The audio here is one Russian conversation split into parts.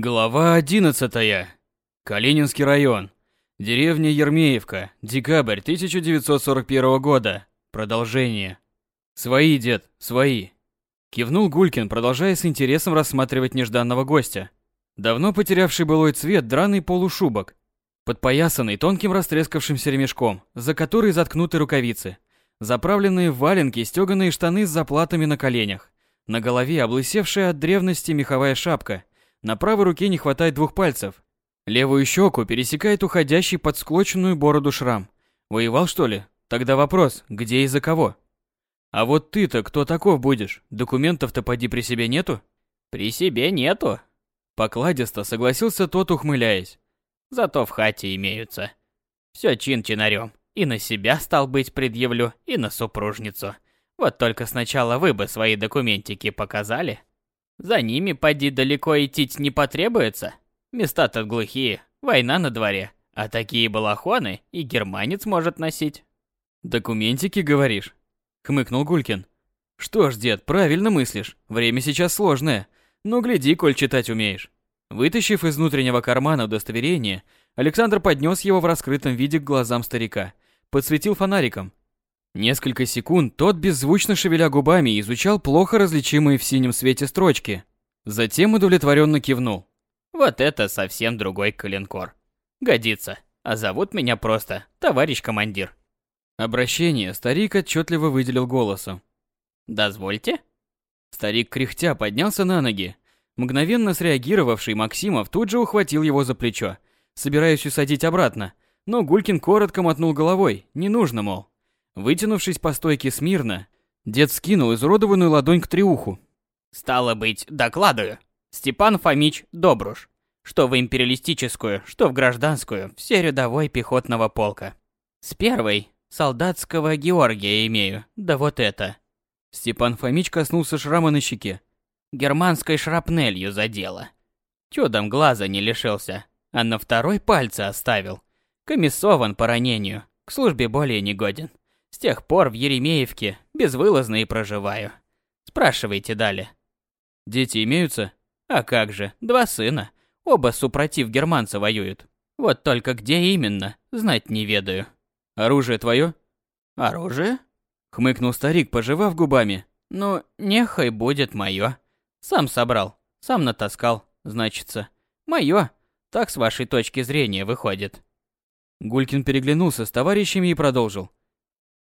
Глава 11. Калининский район. Деревня Ермеевка. Декабрь 1941 года. Продолжение. Свои, дед, свои. Кивнул Гулькин, продолжая с интересом рассматривать нежданного гостя. Давно потерявший былой цвет драный полушубок, подпоясанный тонким растрескавшимся ремешком, за который заткнуты рукавицы, заправленные в валенки стёганые штаны с заплатами на коленях, на голове облысевшая от древности меховая шапка – на правой руке не хватает двух пальцев. Левую щеку пересекает уходящий под склоченную бороду шрам. Воевал, что ли? Тогда вопрос, где и за кого? А вот ты-то кто таков будешь? Документов-то поди при себе нету? При себе нету. Покладисто согласился тот, ухмыляясь. Зато в хате имеются. Все чин-чинарем. И на себя, стал быть, предъявлю, и на супружницу. Вот только сначала вы бы свои документики показали. За ними поди далеко идти не потребуется. Места-то глухие, война на дворе, а такие балахоны и германец может носить. Документики, говоришь? Хмыкнул Гулькин. Что ж, дед, правильно мыслишь. Время сейчас сложное. Ну, гляди, коль читать умеешь. Вытащив из внутреннего кармана удостоверение, Александр поднес его в раскрытом виде к глазам старика, подсветил фонариком Несколько секунд тот, беззвучно шевеля губами, изучал плохо различимые в синем свете строчки. Затем удовлетворенно кивнул. «Вот это совсем другой коленкор. Годится. А зовут меня просто товарищ командир». Обращение старик отчетливо выделил голосом. «Дозвольте?» Старик кряхтя поднялся на ноги. Мгновенно среагировавший Максимов тут же ухватил его за плечо, собираясь усадить обратно. Но Гулькин коротко мотнул головой, не нужно, мол. Вытянувшись по стойке смирно, дед скинул изуродованную ладонь к триуху. «Стало быть, докладываю. Степан Фомич Добруш. Что в империалистическую, что в гражданскую, все рядовой пехотного полка. С первой, солдатского Георгия имею, да вот это». Степан Фомич коснулся шрама на щеке. Германской шрапнелью задело. Чудом глаза не лишился, а на второй пальце оставил. Комиссован по ранению, к службе более не годен. С тех пор в Еремеевке безвылазно и проживаю. Спрашивайте далее. Дети имеются? А как же, два сына. Оба супротив германца воюют. Вот только где именно, знать не ведаю. Оружие твое? Оружие? Хмыкнул старик, пожевав губами. Ну, нехай будет мое. Сам собрал, сам натаскал, значится. Мое. Так с вашей точки зрения выходит. Гулькин переглянулся с товарищами и продолжил.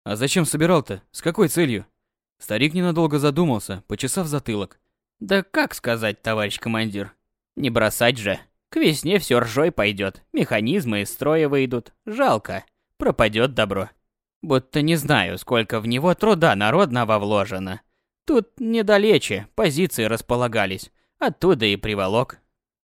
А зачем собирал-то? С какой целью? Старик ненадолго задумался, почесав затылок. Да как сказать, товарищ командир? Не бросать же. К весне все ржой пойдет, механизмы из строя выйдут. Жалко. Пропадет добро. Будто не знаю, сколько в него труда народного вложено. Тут недалече, позиции располагались. Оттуда и приволок.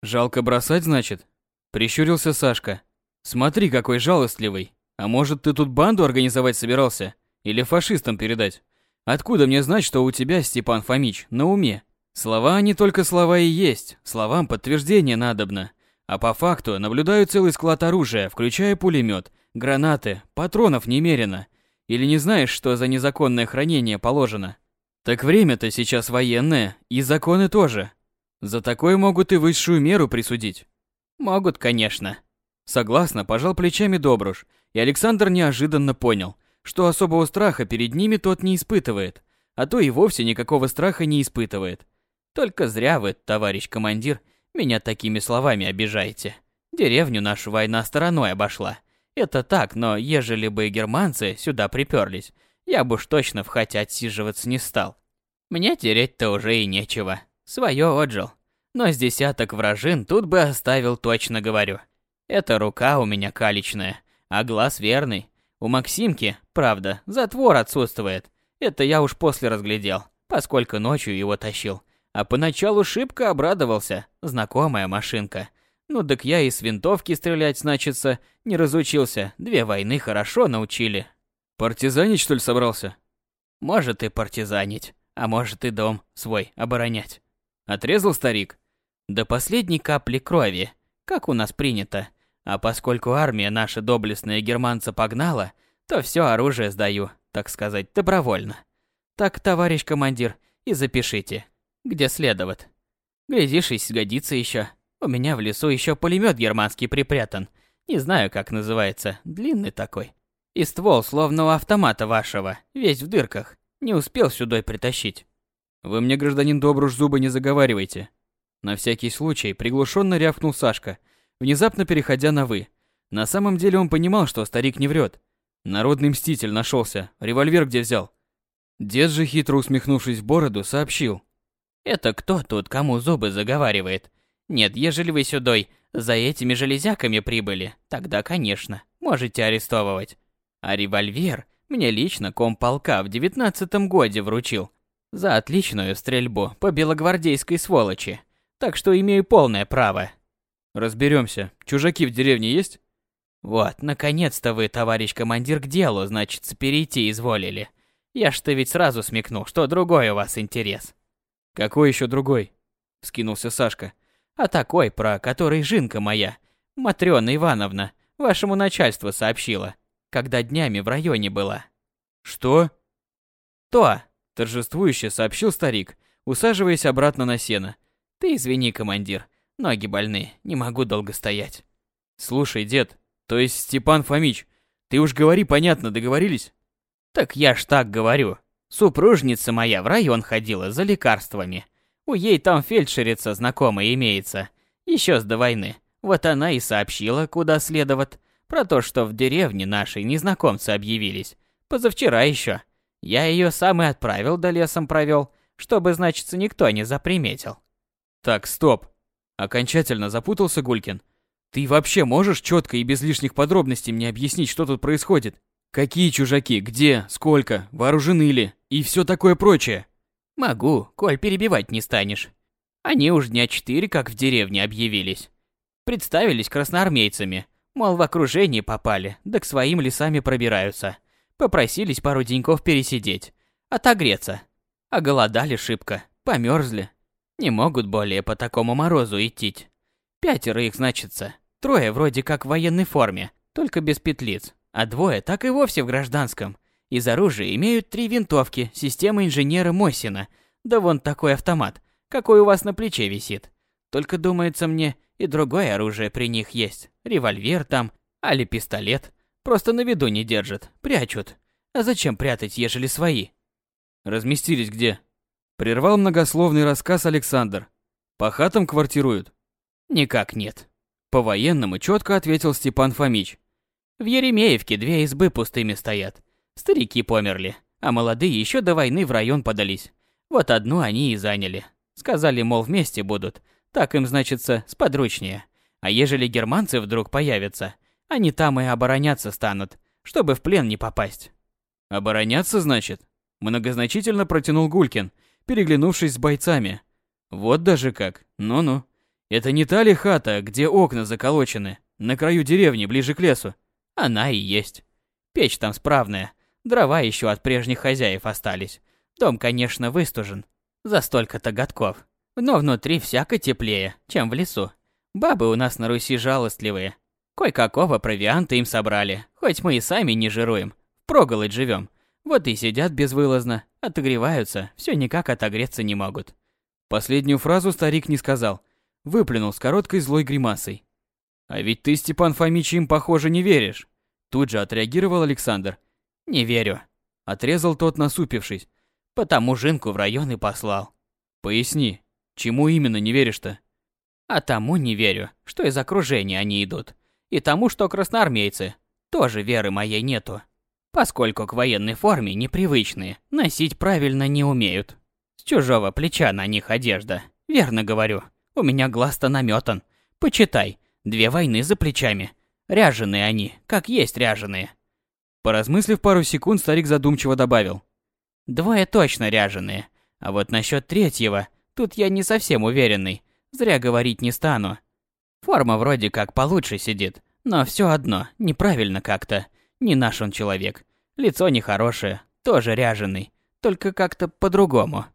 Жалко бросать, значит? Прищурился Сашка. Смотри, какой жалостливый. А может, ты тут банду организовать собирался? Или фашистам передать? Откуда мне знать, что у тебя, Степан Фомич, на уме? Слова не только слова и есть, словам подтверждение надобно. А по факту наблюдаю целый склад оружия, включая пулемет, гранаты, патронов немерено. Или не знаешь, что за незаконное хранение положено? Так время-то сейчас военное, и законы тоже. За такое могут и высшую меру присудить. Могут, конечно. Согласно, пожал плечами Добруш, и Александр неожиданно понял, что особого страха перед ними тот не испытывает, а то и вовсе никакого страха не испытывает. Только зря вы, товарищ командир, меня такими словами обижаете. Деревню нашу война стороной обошла. Это так, но ежели бы германцы сюда приперлись, я бы уж точно в хате отсиживаться не стал. Мне тереть-то уже и нечего. Своё отжил. Но с десяток вражин тут бы оставил, точно говорю. Эта рука у меня каличная, а глаз верный. У Максимки, правда, затвор отсутствует. Это я уж после разглядел, поскольку ночью его тащил. А поначалу шибко обрадовался. Знакомая машинка. Ну так я и с винтовки стрелять, значится, не разучился. Две войны хорошо научили. Партизанить, что ли, собрался? Может и партизанить, а может и дом свой оборонять. Отрезал старик. До последней капли крови, как у нас принято. А поскольку армия наша доблестная германца погнала, то все оружие сдаю, так сказать, добровольно. Так, товарищ командир, и запишите, где следовать. Глядишь, и сгодится еще. У меня в лесу еще пулемет германский припрятан. Не знаю, как называется. Длинный такой. И ствол, словно у автомата вашего, весь в дырках. Не успел сюда притащить. Вы мне, гражданин Добруш, зубы не заговаривайте. На всякий случай приглушенно рявкнул Сашка, внезапно переходя на «вы». На самом деле он понимал, что старик не врет. Народный мститель нашелся, револьвер где взял. Дед же, хитро усмехнувшись в бороду, сообщил. «Это кто тут кому зубы заговаривает? Нет, ежели вы сюдой за этими железяками прибыли, тогда, конечно, можете арестовывать. А револьвер мне лично комполка в девятнадцатом годе вручил за отличную стрельбу по белогвардейской сволочи, так что имею полное право. Разберемся. Чужаки в деревне есть? Вот, наконец-то вы, товарищ командир, к делу, значит, перейти изволили. Я ж-то ведь сразу смекнул, что другой у вас интерес. Какой еще другой? Скинулся Сашка. А такой, про который жинка моя, Матрёна Ивановна, вашему начальству сообщила, когда днями в районе была. Что? То, торжествующе сообщил старик, усаживаясь обратно на сено. Ты извини, командир, ноги больны, не могу долго стоять. Слушай, дед, то есть Степан Фомич, ты уж говори понятно, договорились? Так я ж так говорю. Супружница моя в район ходила за лекарствами. У ей там фельдшерица знакомая имеется. Еще с до войны. Вот она и сообщила, куда следовать. Про то, что в деревне нашей незнакомцы объявились. Позавчера еще. Я ее сам и отправил, да лесом провел, чтобы, значится, никто не заприметил. Так, стоп. Окончательно запутался Гулькин. Ты вообще можешь четко и без лишних подробностей мне объяснить, что тут происходит? Какие чужаки, где, сколько, вооружены ли и все такое прочее? Могу, коль перебивать не станешь. Они уж дня четыре как в деревне объявились. Представились красноармейцами, мол, в окружение попали, да к своим лесами пробираются. Попросились пару деньков пересидеть, отогреться. А голодали шибко, померзли. Не могут более по такому морозу идти. Пятеро их значится, трое вроде как в военной форме, только без петлиц, а двое так и вовсе в гражданском. Из оружия имеют три винтовки системы инженера Мосина, да вон такой автомат, какой у вас на плече висит. Только думается мне, и другое оружие при них есть. Револьвер там, али пистолет. Просто на виду не держат, прячут. А зачем прятать, ежели свои? Разместились где? Прервал многословный рассказ Александр. По хатам квартируют? Никак нет. По-военному четко ответил Степан Фомич. В Еремеевке две избы пустыми стоят. Старики померли, а молодые еще до войны в район подались. Вот одну они и заняли. Сказали, мол, вместе будут. Так им, значится, сподручнее. А ежели германцы вдруг появятся, они там и обороняться станут, чтобы в плен не попасть. Обороняться, значит? Многозначительно протянул Гулькин, переглянувшись с бойцами. Вот даже как. Ну-ну. Это не та ли хата, где окна заколочены, на краю деревни, ближе к лесу? Она и есть. Печь там справная, Дрова еще от прежних хозяев остались. Дом, конечно, выстужен. За столько-то годков. Но внутри всяко теплее, чем в лесу. Бабы у нас на Руси жалостливые. Кое-какого провианта им собрали, хоть мы и сами не жируем. Проголодь живем. Вот и сидят безвылазно, отогреваются, все никак отогреться не могут. Последнюю фразу старик не сказал. Выплюнул с короткой злой гримасой. А ведь ты, Степан Фомич, им, похоже, не веришь. Тут же отреагировал Александр. «Не верю», — отрезал тот, насупившись. «Потому Жинку в район и послал». «Поясни, чему именно не веришь-то?» «А тому не верю, что из окружения они идут. И тому, что красноармейцы. Тоже веры моей нету. Поскольку к военной форме непривычные, носить правильно не умеют. С чужого плеча на них одежда. Верно говорю. У меня глаз-то наметан. Почитай, две войны за плечами. Ряженые они, как есть ряженые. Поразмыслив пару секунд, старик задумчиво добавил. Двое точно ряженые. А вот насчет третьего, тут я не совсем уверенный. Зря говорить не стану. Форма вроде как получше сидит, но все одно, неправильно как-то. Не наш он человек. Лицо нехорошее, тоже ряженый, только как-то по-другому.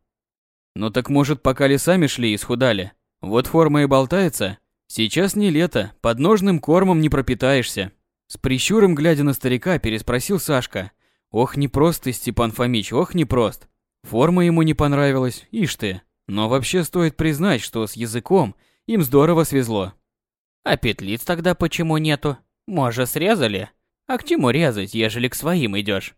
Ну так может, пока лесами шли и схудали. Вот форма и болтается. Сейчас не лето, под ножным кормом не пропитаешься. С прищуром глядя на старика, переспросил Сашка. Ох, непрост ты, Степан Фомич, ох, непрост. Форма ему не понравилась, ишь ты. Но вообще стоит признать, что с языком Им здорово свезло. А петлиц тогда почему нету? Может, срезали? А к чему резать, ежели к своим идешь?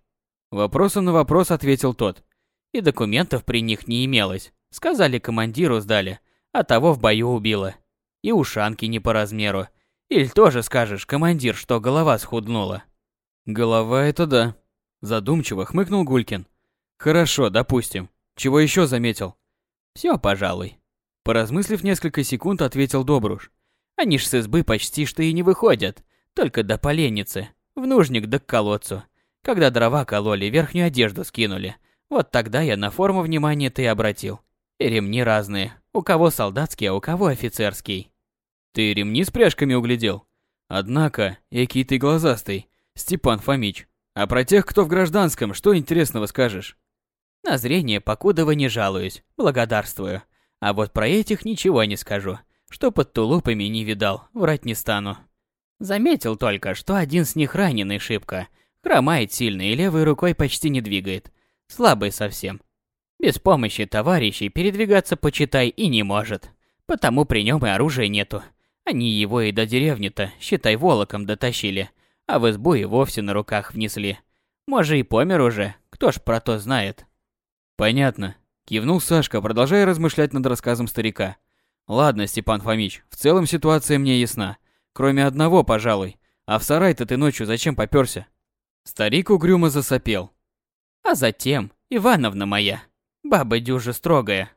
Вопросом на вопрос ответил тот. И документов при них не имелось. Сказали, командиру сдали, а того в бою убило. И ушанки не по размеру. Или тоже скажешь, командир, что голова схуднула? Голова это да. Задумчиво хмыкнул Гулькин. Хорошо, допустим. Чего еще заметил? Все, пожалуй. Поразмыслив несколько секунд, ответил Добруш. Они ж с избы почти что и не выходят. Только до поленницы. В нужник да к колодцу. Когда дрова кололи, верхнюю одежду скинули. Вот тогда я на форму внимания-то и обратил. И ремни разные. У кого солдатский, а у кого офицерский. Ты ремни с пряжками углядел? Однако, який ты глазастый, Степан Фомич. А про тех, кто в гражданском, что интересного скажешь? На зрение покудова не жалуюсь, благодарствую. А вот про этих ничего не скажу. Что под тулупами не видал, врать не стану. Заметил только, что один с них раненый шибко. Хромает сильно и левой рукой почти не двигает. Слабый совсем. Без помощи товарищей передвигаться, почитай, и не может. Потому при нем и оружия нету. Они его и до деревни-то, считай, волоком дотащили. А в избу и вовсе на руках внесли. Может и помер уже, кто ж про то знает. Понятно. Кивнул Сашка, продолжая размышлять над рассказом старика. Ладно, Степан Фомич, в целом ситуация мне ясна. Кроме одного, пожалуй. А в сарай-то ты ночью зачем попёрся? Старик угрюмо засопел. А затем, Ивановна моя, баба дюжа строгая.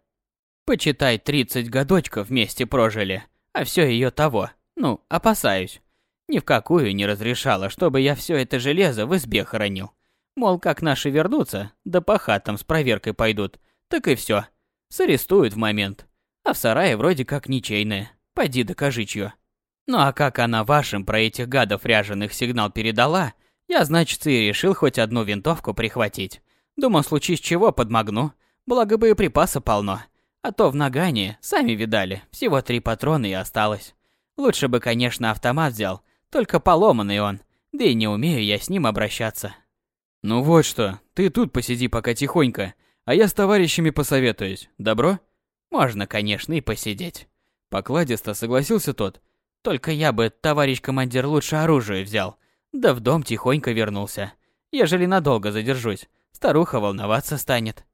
Почитай, тридцать годочков вместе прожили, а все ее того. Ну, опасаюсь. Ни в какую не разрешала, чтобы я все это железо в избе хоронил. Мол, как наши вернутся, да по хатам с проверкой пойдут, так и все. Сарестуют в момент. А в сарае вроде как ничейная. Пойди докажи чьё. Ну а как она вашим про этих гадов ряженых сигнал передала, я, значит, и решил хоть одну винтовку прихватить. Думал, случись чего, подмогну. Благо боеприпаса полно. А то в нагане, сами видали, всего три патрона и осталось. Лучше бы, конечно, автомат взял, только поломанный он. Да и не умею я с ним обращаться. Ну вот что, ты тут посиди пока тихонько, а я с товарищами посоветуюсь. Добро? Можно, конечно, и посидеть. Покладисто согласился тот. Только я бы, товарищ командир, лучше оружие взял. Да в дом тихонько вернулся. Ежели надолго задержусь, старуха волноваться станет.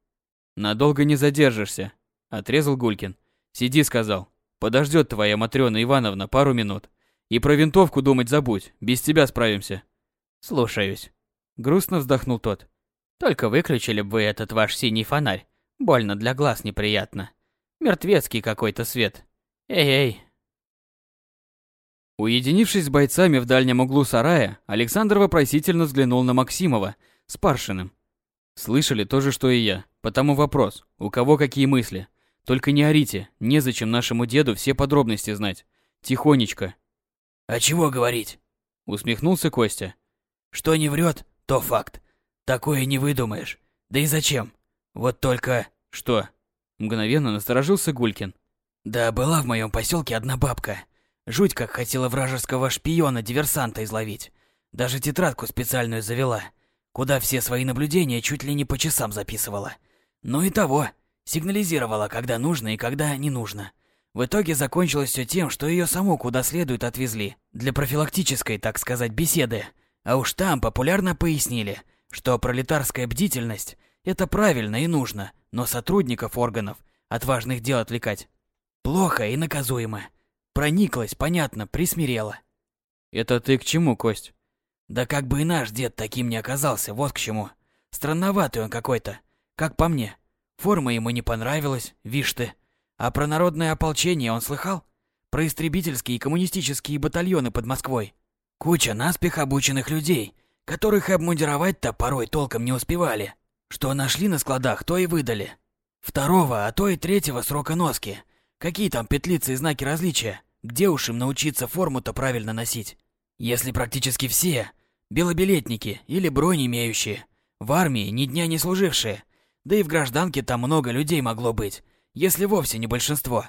Надолго не задержишься, отрезал Гулькин. Сиди, сказал. Подождет твоя Матрёна Ивановна пару минут. И про винтовку думать забудь, без тебя справимся. Слушаюсь. Грустно вздохнул тот. Только выключили бы вы этот ваш синий фонарь. Больно для глаз неприятно. Мертвецкий какой-то свет. Эй-эй, Уединившись с бойцами в дальнем углу сарая, Александр вопросительно взглянул на Максимова с Паршиным. Слышали то же, что и я. Потому вопрос, у кого какие мысли? Только не орите, незачем нашему деду все подробности знать. Тихонечко. А чего говорить? Усмехнулся Костя. Что не врет, то факт. Такое не выдумаешь. Да и зачем? Вот только... Что? Мгновенно насторожился Гулькин. Да была в моем поселке одна бабка. Жуть как хотела вражеского шпиона-диверсанта изловить. Даже тетрадку специальную завела, куда все свои наблюдения чуть ли не по часам записывала. Ну и того, сигнализировала, когда нужно и когда не нужно. В итоге закончилось все тем, что ее саму куда следует отвезли, для профилактической, так сказать, беседы. А уж там популярно пояснили, что пролетарская бдительность – это правильно и нужно, но сотрудников органов от важных дел отвлекать плохо и наказуемо. Прониклась, понятно, присмирела. Это ты к чему, Кость? Да как бы и наш дед таким не оказался, вот к чему. Странноватый он какой-то, как по мне. Форма ему не понравилась, вишь ты. А про народное ополчение он слыхал? Про истребительские и коммунистические батальоны под Москвой. Куча наспех обученных людей, которых обмундировать-то порой толком не успевали. Что нашли на складах, то и выдали. Второго, а то и третьего срока носки. Какие там петлицы и знаки различия? Где уж им научиться форму-то правильно носить? Если практически все белобилетники или бронь имеющие, в армии ни дня не служившие, да и в гражданке там много людей могло быть, если вовсе не большинство.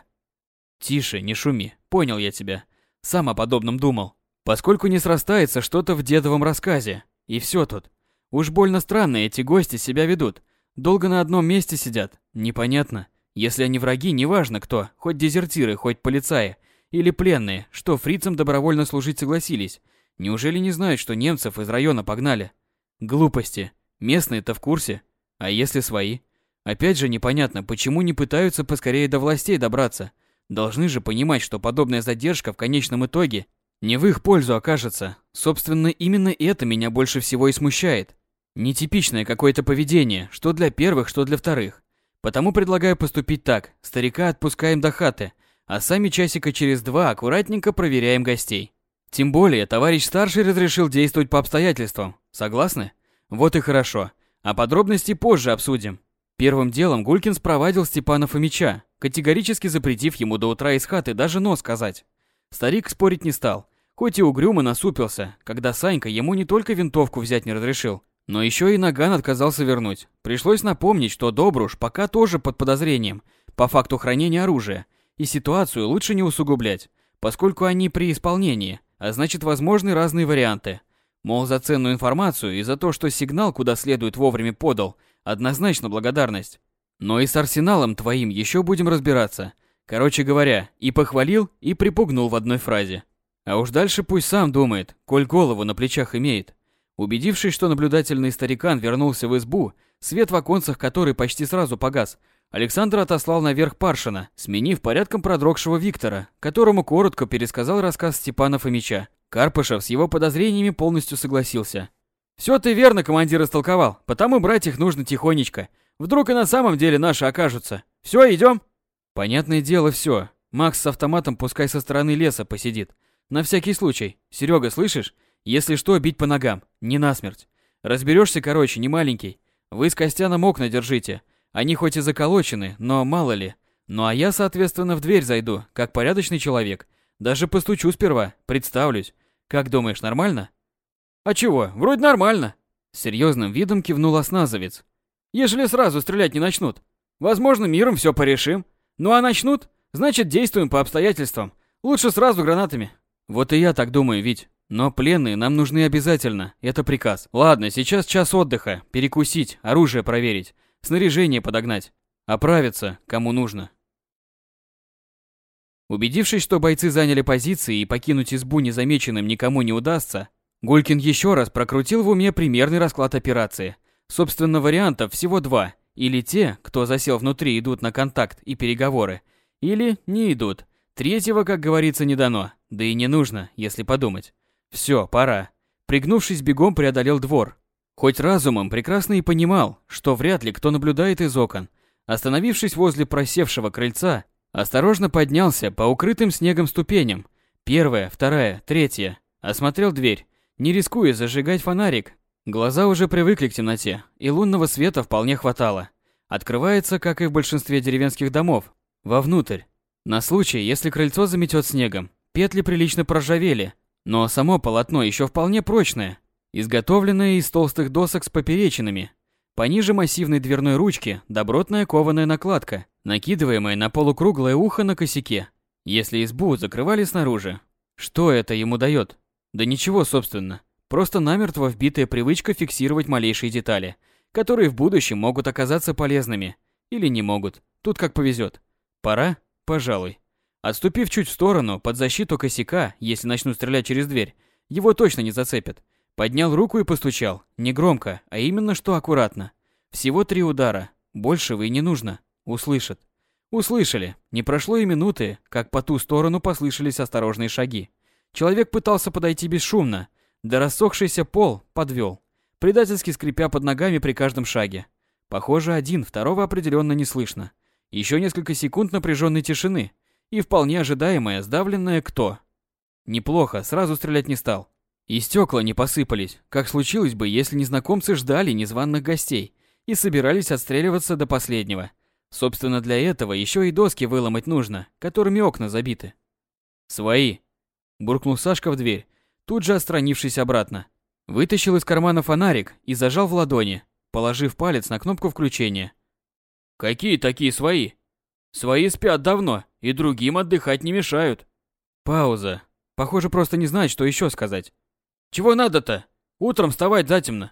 Тише, не шуми, понял я тебя. Сам о подобном думал. Поскольку не срастается что-то в дедовом рассказе, и все тут. Уж больно странно эти гости себя ведут. Долго на одном месте сидят, непонятно. Если они враги, неважно кто, хоть дезертиры, хоть полицаи, или пленные, что фрицам добровольно служить согласились. Неужели не знают, что немцев из района погнали? Глупости. Местные-то в курсе. А если свои? Опять же непонятно, почему не пытаются поскорее до властей добраться. Должны же понимать, что подобная задержка в конечном итоге не в их пользу окажется. Собственно, именно это меня больше всего и смущает. Нетипичное какое-то поведение, что для первых, что для вторых. Потому предлагаю поступить так. Старика отпускаем до хаты, а сами часика через два аккуратненько проверяем гостей. Тем более, товарищ старший разрешил действовать по обстоятельствам. Согласны? Вот и хорошо. А подробности позже обсудим. Первым делом Гулькин спровадил Степана Фомича, категорически запретив ему до утра из хаты даже нос сказать. Старик спорить не стал, хоть и угрюмо насупился, когда Санька ему не только винтовку взять не разрешил, но еще и наган отказался вернуть. Пришлось напомнить, что Добруш пока тоже под подозрением, по факту хранения оружия, и ситуацию лучше не усугублять, поскольку они при исполнении, а значит возможны разные варианты. Мол, за ценную информацию и за то, что сигнал куда следует вовремя подал, однозначно благодарность. Но и с арсеналом твоим еще будем разбираться. Короче говоря, и похвалил, и припугнул в одной фразе. А уж дальше пусть сам думает, коль голову на плечах имеет. Убедившись, что наблюдательный старикан вернулся в избу, свет в оконцах которой почти сразу погас, Александр отослал наверх Паршина, сменив порядком продрогшего Виктора, которому коротко пересказал рассказ Степана Фомича. Карпышев с его подозрениями полностью согласился. «Все ты верно, командир, истолковал, потому брать их нужно тихонечко. Вдруг и на самом деле наши окажутся. Все, идем?» Понятное дело, все. Макс с автоматом пускай со стороны леса посидит. На всякий случай. Серега, слышишь? Если что, бить по ногам. Не насмерть. Разберешься, короче, не маленький. Вы с Костяном окна держите. Они хоть и заколочены, но мало ли. Ну а я, соответственно, в дверь зайду, как порядочный человек. Даже постучу сперва, представлюсь. Как думаешь, нормально? А чего, вроде нормально. С серьезным видом кивнул осназовец. Ежели сразу стрелять не начнут. Возможно, миром все порешим. Ну а начнут, значит действуем по обстоятельствам. Лучше сразу гранатами. Вот и я так думаю, Вить. Но пленные нам нужны обязательно, это приказ. Ладно, сейчас час отдыха, перекусить, оружие проверить, снаряжение подогнать. Оправиться, кому нужно. Убедившись, что бойцы заняли позиции и покинуть избу незамеченным никому не удастся, Гулькин еще раз прокрутил в уме примерный расклад операции. Собственно, вариантов всего два. Или те, кто засел внутри, идут на контакт и переговоры, или не идут. Третьего, как говорится, не дано, да и не нужно, если подумать. Все, пора. Пригнувшись, бегом преодолел двор. Хоть разумом прекрасно и понимал, что вряд ли кто наблюдает из окон. Остановившись возле просевшего крыльца, Осторожно поднялся по укрытым снегом ступеням. Первая, вторая, третья. Осмотрел дверь, не рискуя зажигать фонарик. Глаза уже привыкли к темноте, и лунного света вполне хватало. Открывается, как и в большинстве деревенских домов, вовнутрь. На случай, если крыльцо заметет снегом. Петли прилично проржавели, но само полотно еще вполне прочное, изготовленное из толстых досок с поперечинами. Пониже массивной дверной ручки добротная кованая накладка, накидываемая на полукруглое ухо на косяке, если избу закрывали снаружи. Что это ему дает? Да ничего, собственно. Просто намертво вбитая привычка фиксировать малейшие детали, которые в будущем могут оказаться полезными. Или не могут. Тут как повезет. Пора? Пожалуй. Отступив чуть в сторону, под защиту косяка, если начну стрелять через дверь, его точно не зацепят. Поднял руку и постучал. Не громко, а именно что аккуратно. Всего три удара. Большего и не нужно. Услышат. Услышали. Не прошло и минуты, как по ту сторону послышались осторожные шаги. Человек пытался подойти бесшумно. Да рассохшийся пол подвел, предательски скрипя под ногами при каждом шаге. Похоже, один, второго определенно не слышно. Еще несколько секунд напряженной тишины. И вполне ожидаемое, сдавленное «кто?». Неплохо, сразу стрелять не стал. И стекла не посыпались, как случилось бы, если незнакомцы ждали незваных гостей и собирались отстреливаться до последнего. Собственно, для этого еще и доски выломать нужно, которыми окна забиты. «Свои!» – буркнул Сашка в дверь, тут же отстранившись обратно. Вытащил из кармана фонарик и зажал в ладони, положив палец на кнопку включения. «Какие такие свои?» «Свои спят давно, и другим отдыхать не мешают». Пауза. Похоже, просто не знает, что еще сказать. Чего надо-то? Утром вставать затемно.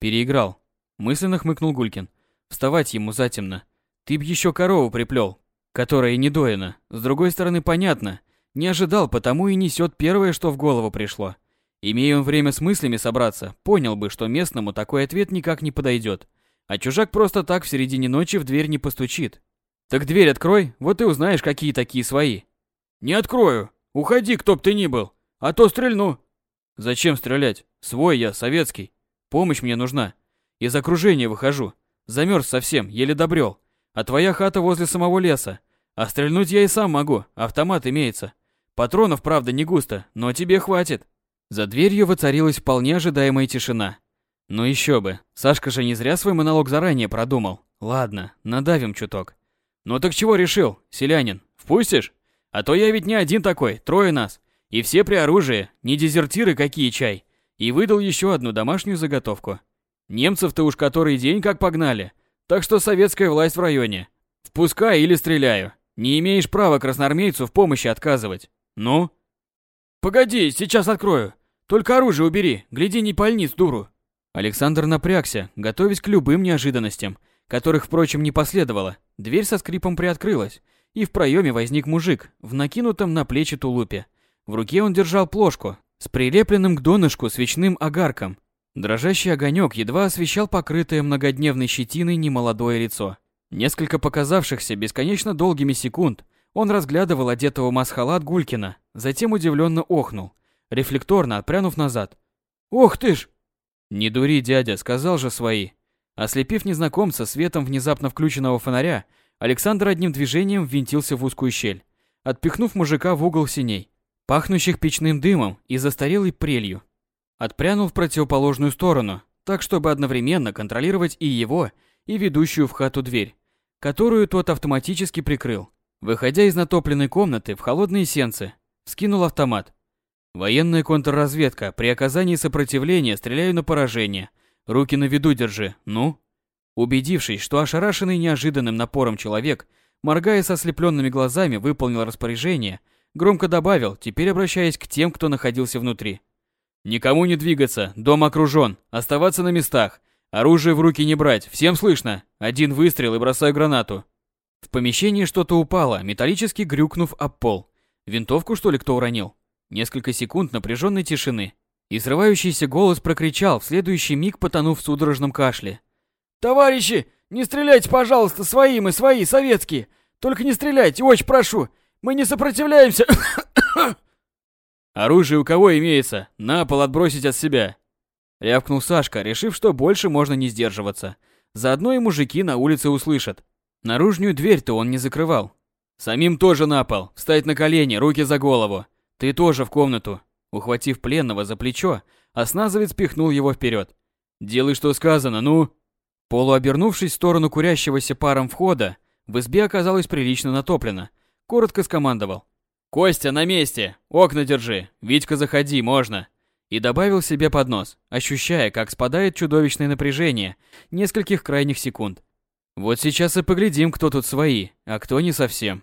Переиграл. Мысленно хмыкнул Гулькин. Вставать ему затемно. Ты б еще корову приплел, которая не доена. С другой стороны, понятно. Не ожидал, потому и несет первое, что в голову пришло. Имея он время с мыслями собраться, понял бы, что местному такой ответ никак не подойдет. А чужак просто так в середине ночи в дверь не постучит. Так дверь открой, вот и узнаешь, какие такие свои. Не открою. Уходи, кто б ты ни был, а то стрельну. Зачем стрелять? Свой я, советский. Помощь мне нужна. Из окружения выхожу. Замерз совсем, еле добрел. А твоя хата возле самого леса. А стрельнуть я и сам могу, автомат имеется. Патронов, правда, не густо, но тебе хватит. За дверью воцарилась вполне ожидаемая тишина. Ну еще бы, Сашка же не зря свой монолог заранее продумал. Ладно, надавим чуток. Ну так чего решил, селянин, впустишь? А то я ведь не один такой, трое нас. И все при оружии, не дезертиры какие чай. И выдал еще одну домашнюю заготовку. Немцев-то уж который день как погнали. Так что советская власть в районе. Впускай или стреляю. Не имеешь права красноармейцу в помощи отказывать. Ну? Погоди, сейчас открою. Только оружие убери, гляди, не пальниц, дуру. Александр напрягся, готовясь к любым неожиданностям, которых, впрочем, не последовало. Дверь со скрипом приоткрылась, и в проеме возник мужик в накинутом на плечи тулупе. В руке он держал плошку с прилепленным к донышку свечным огарком. Дрожащий огонек едва освещал покрытое многодневной щетиной немолодое лицо. Несколько показавшихся бесконечно долгими секунд он разглядывал одетого масхалат Гулькина, затем удивленно охнул, рефлекторно отпрянув назад. «Ох ты ж!» «Не дури, дядя», — сказал же свои. Ослепив незнакомца светом внезапно включенного фонаря, Александр одним движением ввинтился в узкую щель, отпихнув мужика в угол синей, пахнущих печным дымом и застарелой прелью. Отпрянул в противоположную сторону, так чтобы одновременно контролировать и его, и ведущую в хату дверь, которую тот автоматически прикрыл. Выходя из натопленной комнаты в холодные сенцы, скинул автомат. Военная контрразведка. При оказании сопротивления стреляю на поражение. Руки на виду держи. Ну? Убедившись, что ошарашенный неожиданным напором человек, моргая со ослепленными глазами, выполнил распоряжение, громко добавил, теперь обращаясь к тем, кто находился внутри. «Никому не двигаться, дом окружен, оставаться на местах, оружие в руки не брать, всем слышно, один выстрел и бросаю гранату». В помещении что-то упало, металлически грюкнув об пол. Винтовку, что ли, кто уронил? Несколько секунд напряженной тишины. И срывающийся голос прокричал, в следующий миг потонув в судорожном кашле. «Товарищи, не стреляйте, пожалуйста, свои мы, свои, советские! Только не стреляйте, очень прошу! Мы не сопротивляемся!» «Оружие у кого имеется? На пол отбросить от себя!» Рявкнул Сашка, решив, что больше можно не сдерживаться. Заодно и мужики на улице услышат. Наружную дверь-то он не закрывал. «Самим тоже на пол, встать на колени, руки за голову. Ты тоже в комнату!» Ухватив пленного за плечо, осназовец пихнул его вперед. «Делай, что сказано, ну!» Полуобернувшись в сторону курящегося паром входа, в избе оказалось прилично натоплено. Коротко скомандовал. «Костя, на месте! Окна держи! Витька, заходи, можно!» И добавил себе под нос, ощущая, как спадает чудовищное напряжение нескольких крайних секунд. «Вот сейчас и поглядим, кто тут свои, а кто не совсем».